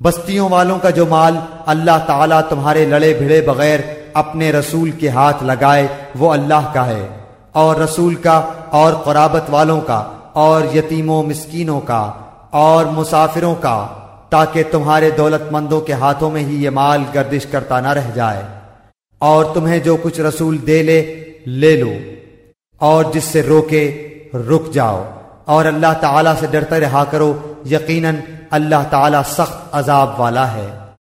بستیوں والوں کا جو مال اللہ تعالیٰ تمہارے لڑے بھڑے بغیر اپنے رسول کے ہاتھ لگائے، وہ اللہ کا ہے، اور رسول کا، اور قرابت والوں کا، اور یتیموں، مسکینوں کا، اور مسافروں کا، تاکہ تمہارے دولت مندوں کے ہاتھوں میں ہی یہ مال گردش کرتا نہ رہ جائے۔ اور تمہیں جو کچھ رسول دے لے لے لو، اور جس سے روکے، رک جاؤ۔ اور اللہ تعالیٰ سے ڈرتے رہا کرو یقیناً اللہ تعالیٰ سخت عذاب والا ہے۔